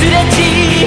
誰か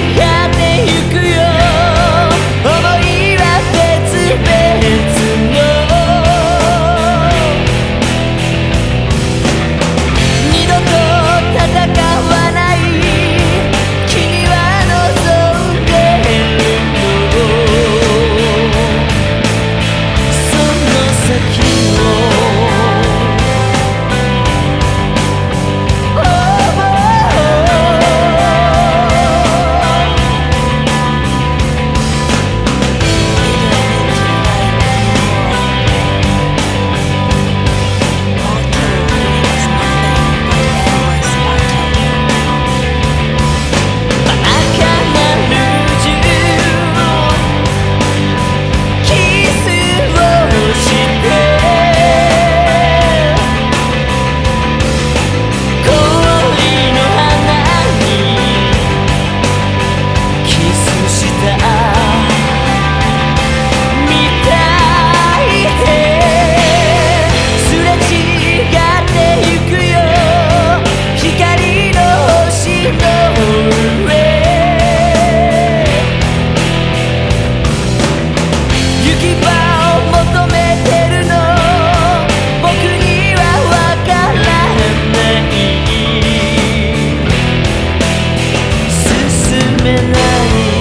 の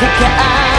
世界